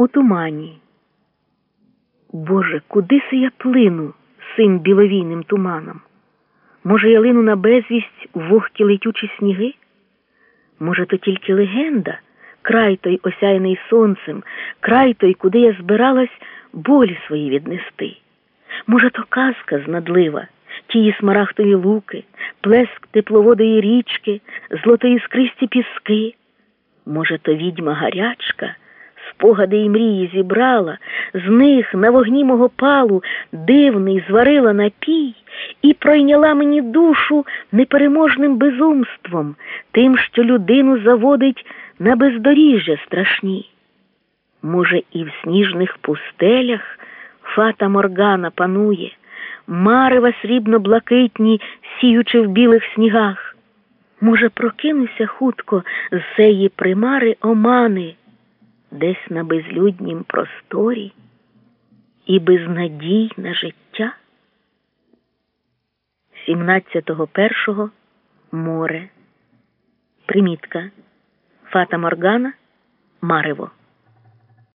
у тумані. Боже, куди се я плину сим біловійним туманом? Може, я лину на безвість вогкі летючі сніги? Може, то тільки легенда, край той осяяний сонцем, край той, куди я збиралась болі свої віднести. Може, то казка знадлива, тії смарахтові луки, плеск тепловодої річки, злотої скристі піски. Може, то відьма гарячка, спогади і мрії зібрала, з них на вогні мого палу дивний зварила напій і пройняла мені душу непереможним безумством, тим, що людину заводить на бездоріжжя страшні. Може, і в сніжних пустелях фата Моргана панує, марева срібно-блакитні, сіючи в білих снігах. Може, прокинуся хутко з сеї примари омани, десь на безлюднім просторі і безнадій на життя. 171 Море. Примітка. Фата Моргана. Марево.